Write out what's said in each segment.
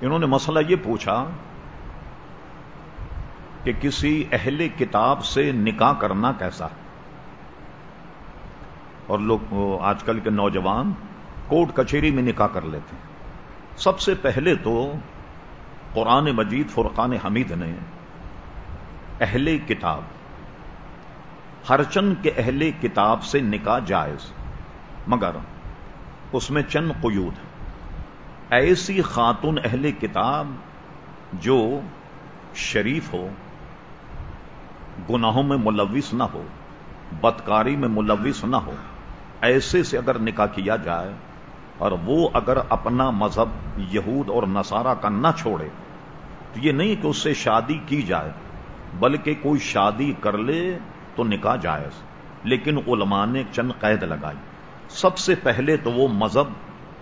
انہوں نے مسئلہ یہ پوچھا کہ کسی اہل کتاب سے نکاح کرنا کیسا اور لوگ آج کل کے نوجوان کوٹ کچہری میں نکاح کر لیتے ہیں۔ سب سے پہلے تو قرآن مجید فرقان حمید نے اہل کتاب ہر چند کے اہل کتاب سے نکاح جائز، مگر اس میں چند قیود ہے ایسی خاتون اہل کتاب جو شریف ہو، گناہوں میں ملوث نہ ہو، بدکاری میں ملوث نہ ہو، ایسے سے اگر نکاح کیا جائے اور وہ اگر اپنا مذہب یہود اور نصارہ کا نہ چھوڑے، تو یہ نہیں کہ اس سے شادی کی جائے، بلکہ کوئی شادی کر لے تو نکاح جائز۔ لیکن علماء نے چند قید لگائی۔ سب سے پہلے تو وہ مذہب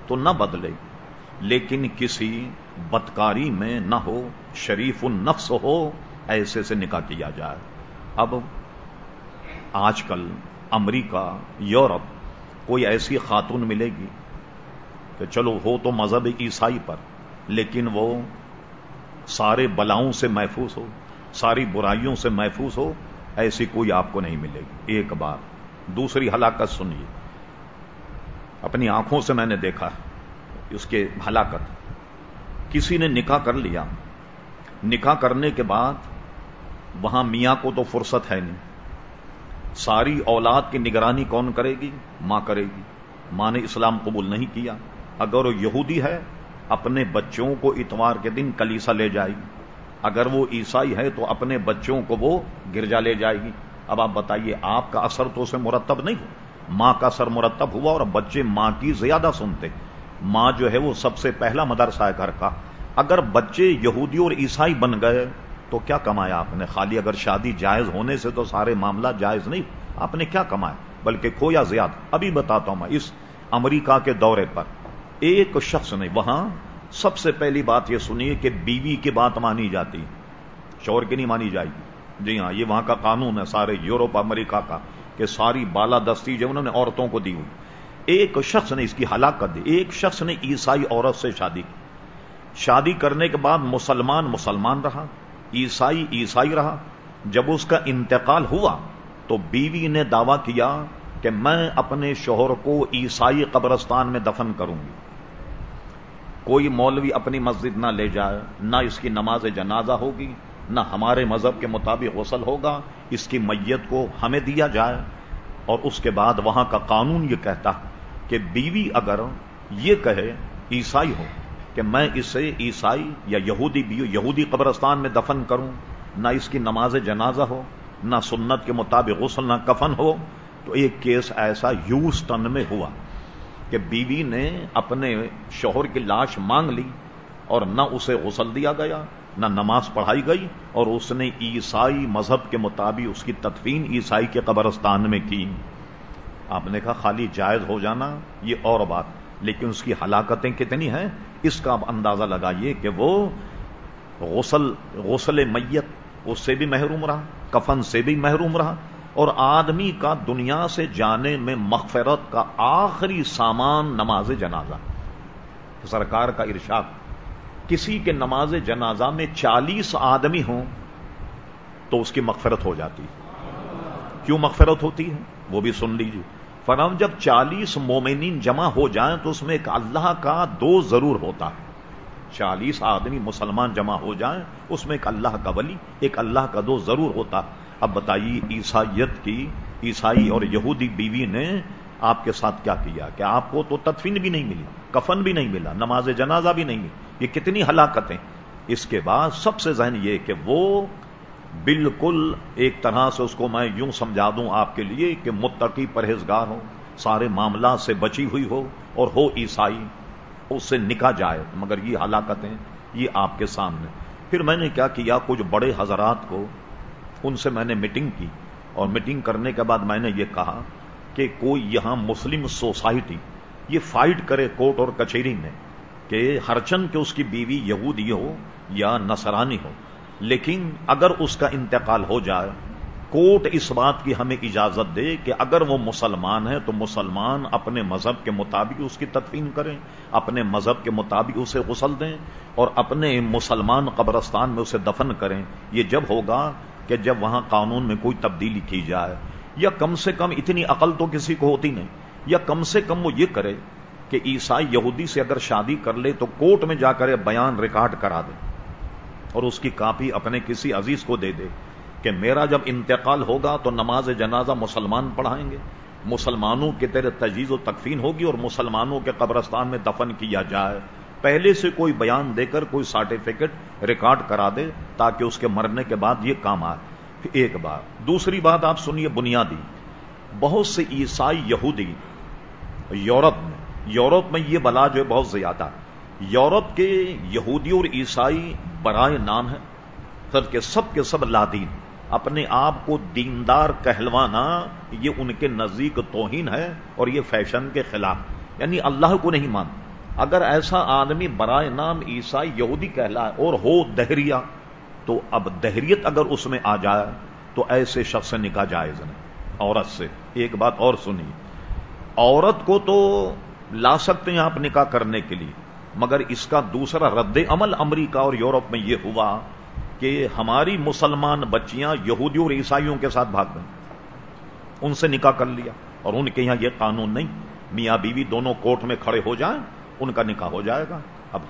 تو نہ بدلے۔ لیکن کسی بدکاری میں نہ ہو، شریف النفس ہو، ایسے سے نکاح کیا جائے۔ اب آج کل امریکہ، یورپ کوئی ایسی خاتون ملے گی کہ چلو ہو تو مذہب عیسائی پر، لیکن وہ سارے بلاؤں سے محفوظ ہو، ساری برائیوں سے محفوظ ہو، ایسی کوئی آپ کو نہیں ملے گی۔ ایک بار، دوسری ہلاکت سنیے۔ اپنی آنکھوں سے میں نے دیکھا اس کے ہلاکت کسی نے نکاح کر لیا۔ نکاح کرنے کے بعد وہاں میاں کو تو فرصت ہے نہیں۔ ساری اولاد کی نگرانی کون کرے گی؟ ماں کرے گی۔ ماں نے اسلام قبول نہیں کیا۔ اگر وہ یہودی ہے، اپنے بچوں کو اتوار کے دن کلیسا لے جائے گی۔ اگر وہ عیسائی ہے، تو اپنے بچوں کو وہ گرجا لے جائے گی۔ اب آپ بتائیے، آپ کا اثر تو اسے مرتب نہیں ہو ماں کا اثر مرتب ہوا اور بچے ماں کی زیادہ سنتے۔ ماں جو ہے وہ سب سے پہلا مدرسہ ہے گھر کا۔ اگر بچے یہودی اور عیسائی بن گئے تو کیا کمایا آپ نے؟ خالی اگر شادی جائز ہونے سے تو سارے معاملہ جائز نہیں۔ آپ نے کیا کمایا؟ بلکہ کھویا زیادہ ابھی بتاتا ہوں میں اس امریکہ کے دورے پر۔ ایک شخص نے وہاں سب سے پہلی بات یہ سنیے کہ بیوی کی بات مانی جاتی۔ شور کی نہیں مانی جائے گی۔ جی ہاں یہ وہاں کا قانون ہے سارے یورپ، امریکہ کا، کہ ساری بالا دستی جو انہوں نے عورتوں کو دی ہوئی۔ ایک شخص نے اس کی ہلاکت دی۔ ایک شخص نے عیسائی عورت سے شادی کی۔ شادی کرنے کے بعد مسلمان مسلمان رہا، عیسائی عیسائی رہا۔ جب اس کا انتقال ہوا تو بیوی نے دعویٰ کیا کہ میں اپنے شوہر کو عیسائی قبرستان میں دفن کروں گی۔ کوئی مولوی اپنی مسجد نہ لے جائے، نہ اس کی نماز جنازہ ہوگی، نہ ہمارے مذہب کے مطابق غسل ہوگا، اس کی میت کو ہمیں دیا جائے۔ اور اس کے بعد وہاں کا قانون یہ کہتا کہ بیوی اگر یہ کہے عیسائی ہو کہ میں اسے عیسائی یا یہودی بھی یہودی قبرستان میں دفن کروں، نہ اس کی نماز جنازہ ہو، نہ سنت کے مطابق غسل، نہ کفن ہو، تو ایک کیس ایسا یوسٹن میں ہوا کہ بیوی نے اپنے شوہر کی لاش مانگ لی اور نہ اسے غسل دیا گیا نہ نماز پڑھائی گئی اور اس نے عیسائی مذہب کے مطابق اس کی تدفین عیسائی کے قبرستان میں کی۔ آپ نے کہا خالی جائز ہو جانا، یہ اور بات۔ لیکن اس کی ہلاکتیں کتنی ہیں؟ اس کا آپ اندازہ لگائیے کہ وہ غسل غسل میت، اس سے بھی محروم رہا، کفن سے بھی محروم رہا اور آدمی کا دنیا سے جانے میں مغفرت کا آخری سامان نماز جنازہ۔ سرکار کا ارشاد کسی کے نماز جنازہ میں چالیس آدمی ہوں تو اس کی مغفرت ہو جاتی کیوں مغفرت ہوتی ہے؟ وہ بھی سن لیجیے فرام جب چالیس مومنین جمع ہو جائیں تو اس میں ایک اللہ کا دو ضرور ہوتا ہے۔ چالیس آدمی مسلمان جمع ہو جائیں، اس میں ایک اللہ کا ولی، ایک اللہ کا دو ضرور ہوتا۔ اب بتائیے عیسائیت کی، عیسائی اور یہودی بیوی نے آپ کے ساتھ کیا کیا؟ کہ آپ کو تو تدفین بھی نہیں ملی، کفن بھی نہیں ملا، نماز جنازہ بھی نہیں ملی۔ یہ کتنی ہلاکتیں۔ اس کے بعد سب سے ذہن یہ کہ وہ بالکل ایک طرح سے اس کو میں یوں سمجھا دوں آپ کے لیے کہ متقی پرہیزگار ہو سارے معاملات سے بچی ہوئی ہو اور ہو عیسائی، اس سے نکاح جائے۔ مگر یہ ہلاکتیں، یہ آپ کے سامنے۔ پھر میں نے کیا کیا، کچھ بڑے حضرات کو ان سے میں نے میٹنگ کی اور میٹنگ کرنے کے بعد میں نے یہ کہا کہ کوئی یہاں مسلم سوسائٹی یہ فائٹ کرے کورٹ اور کچہری میں۔ کہ ہر چند کے اس کی بیوی یہودی ہو یا نصرانی ہو، لیکن اگر اس کا انتقال ہو جائے، کوٹ اس بات کی ہمیں اجازت دے کہ اگر وہ مسلمان ہے تو مسلمان اپنے مذہب کے مطابق اس کی تدفین کریں، اپنے مذہب کے مطابق اسے غسل دیں اور اپنے مسلمان قبرستان میں اسے دفن کریں۔ یہ جب ہوگا کہ جب وہاں قانون میں کوئی تبدیلی کی جائے۔ یا کم سے کم اتنی عقل تو کسی کو ہوتی نہیں، یا کم سے کم وہ یہ کرے کہ عیسائی یہودی سے اگر شادی کر لے تو کوٹ میں جا کر بیان ریکارڈ کرا دے اور اس کی کاپی اپنے کسی عزیز کو دے دے کہ میرا جب انتقال ہوگا تو نماز جنازہ مسلمان پڑھائیں گے، مسلمانوں کے تیرے تجیز و تکفین ہوگی اور مسلمانوں کے قبرستان میں دفن کیا جائے۔ پہلے سے کوئی بیان دے کر کوئی سرٹیفکیٹ ریکارڈ کرا دے تاکہ اس کے مرنے کے بعد یہ کام آئے۔ ایک بات دوسری بات آپ سنیے بنیادی۔ بہت سے عیسائی یہودی یورپ میں یورپ میں یہ بلا جو ہے بہت زیادہ یورپ کے یہودی اور عیسائی برائے نام ہے سر کے سب کے سب لادین۔ اپنے آپ کو دیندار کہلوانا یہ ان کے نزدیک توہین ہے اور یہ فیشن کے خلاف۔ یعنی اللہ کو نہیں مان اگر ایسا آدمی برائے نام عیسائی یہودی کہلا ہے اور ہو دہریا، تو اب دہریت اگر اس میں آ جائے، تو ایسے شخص سے نکاح جائز نہیں۔ عورت سے۔ ایک بات اور سنی عورت کو تو لا سکتے ہیں آپ نکاح کرنے کے لیے۔ مگر اس کا دوسرا رد عمل امریکہ اور یورپ میں یہ ہوا کہ ہماری مسلمان بچیاں یہودی اور عیسائیوں کے ساتھ بھاگ گئیں۔ ان سے نکاح کر لیا اور ان کے یہاں یہ قانون نہیں۔ میاں بیوی دونوں کوٹ میں کھڑے ہو جائیں، ان کا نکاح ہو جائے گا۔ اب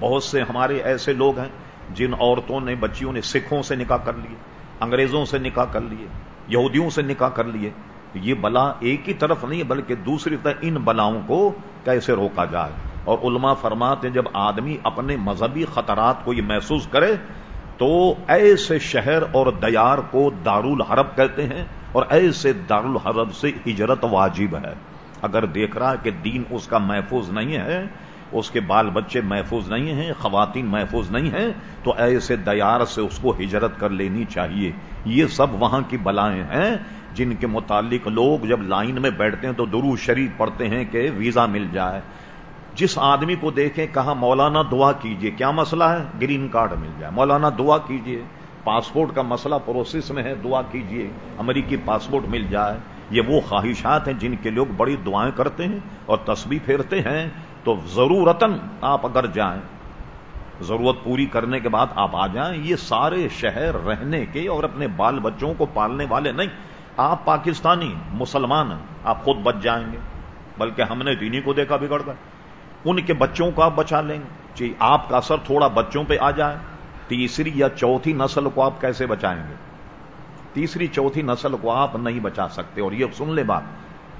بہت سے ہمارے ایسے لوگ ہیں جن عورتوں نے بچیوں نے سکھوں سے نکاح کر لیے، انگریزوں سے نکاح کر لیے، یہودیوں سے نکاح کر لیے۔ یہ بلا ایک ہی طرف نہیں بلکہ دوسری طرف ان بلاؤں کو کیسے روکا جائے۔ اور علماء فرماتے ہیں، جب آدمی اپنے مذہبی خطرات کو یہ محسوس کرے، تو ایسے شہر اور دیار کو دار الحرب کہتے ہیں، اور ایسے دار الحرب سے ہجرت واجب ہے۔ اگر دیکھ رہا ہے کہ دین اس کا محفوظ نہیں ہے اس کے بال بچے محفوظ نہیں ہیں، خواتین محفوظ نہیں ہیں، تو ایسے دیار سے اس کو ہجرت کر لینی چاہیے۔ یہ سب وہاں کی بلائیں ہیں، جن کے متعلق لوگ جب لائن میں بیٹھتے ہیں تو درو شریف پڑھتے ہیں کہ ویزا مل جائے۔ جس آدمی کو دیکھیں، کہا، مولانا دعا کیجیے، کیا مسئلہ ہے؟ گرین کارڈ مل جائے۔ مولانا دعا کیجیے۔ پاسپورٹ کا مسئلہ پروسیس میں ہے، دعا کیجیے۔ امریکی پاسپورٹ مل جائے۔ یہ وہ خواہشات ہیں جن کے لوگ بڑی دعائیں کرتے ہیں اور تسبیح پھیرتے ہیں۔ تو ضرورتن آپ اگر جائیں، ضرورت پوری کرنے کے بعد آپ آ جائیں، یہ سارے شہر رہنے کے اور اپنے بال بچوں کو پالنے والے نہیں، آپ پاکستانی، مسلمان ہیں، آپ خود بچ جائیں گے، بلکہ ہم نے دینی کو دیکھا بگڑ گئے ان کے بچوں کو آپ بچا لیں گے۔ جی آپ کا اثر تھوڑا بچوں پہ آ جائے۔ تیسری یا چوتھی نسل کو آپ کیسے بچائیں گے؟ تیسری چوتھی نسل کو آپ نہیں بچا سکتے۔ اور یہ سن لے بات،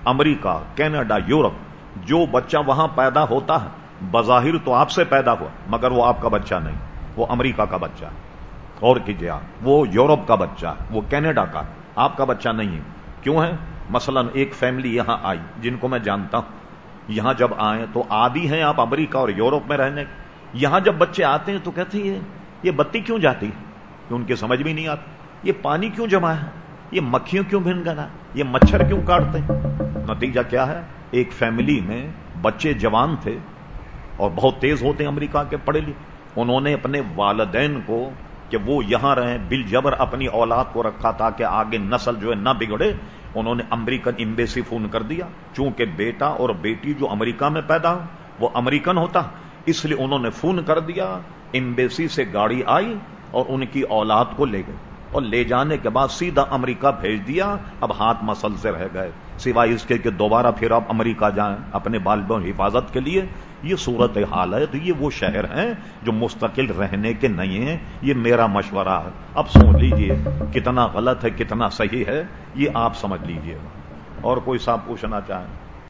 امریکہ، کینیڈا، یورپ جو بچہ وہاں پیدا ہوتا ہے، بظاہر تو آپ سے پیدا ہوا، مگر وہ آپ کا بچہ نہیں، وہ امریکہ کا بچہ اور کیجیے آپ، وہ یورپ کا بچہ وہ کینیڈا کا آپ کا بچہ نہیں ہے۔ کیوں ہے؟ مثلا ایک فیملی یہاں آئی، جن کو میں جانتا ہوں۔ یہاں جب آئیں تو آدھی ہیں آپ امریکہ اور یورپ میں رہنے۔ یہاں جب بچے آتے ہیں تو کہتے ہیں، یہ بتی کیوں جاتی کہ ان کی سمجھ بھی نہیں آتی۔ یہ پانی کیوں جمع ہے؟ یہ مکھیوں کیوں بھن گنا یہ مچھر کیوں کاٹتے نتیجہ کیا ہے؟ ایک فیملی میں بچے جوان تھے اور بہت تیز ہوتے ہیں امریکہ کے پڑھے لکھے انہوں نے اپنے والدین کو کہ وہ یہاں رہیں، بل جبر اپنی اولاد کو رکھا تاکہ آگے نسل جو ہے نہ بگڑے۔ انہوں نے امریکن امبیسی فون کر دیا۔ چونکہ بیٹا اور بیٹی جو امریکہ میں پیدا ہو وہ امریکن ہوتا۔ اس لیے انہوں نے فون کر دیا۔ امبیسی سے گاڑی آئی اور ان کی اولاد کو لے گئے اور لے جانے کے بعد سیدھا امریکہ بھیج دیا۔ اب ہاتھ مسل سے رہ گئے۔ سوائے اس کے کہ دوبارہ پھر آپ امریکہ جائیں، اپنے بالبوں حفاظت کے لیے، یہ صورت حال ہے۔ تو یہ وہ شہر ہیں جو مستقل رہنے کے نہیں ہیں۔ یہ میرا مشورہ ہے۔ اب سوچ لیجیے، کتنا غلط ہے، کتنا صحیح ہے، یہ آپ سمجھ لیجیے۔ اور کوئی صاحب پوچھنا چاہیں؟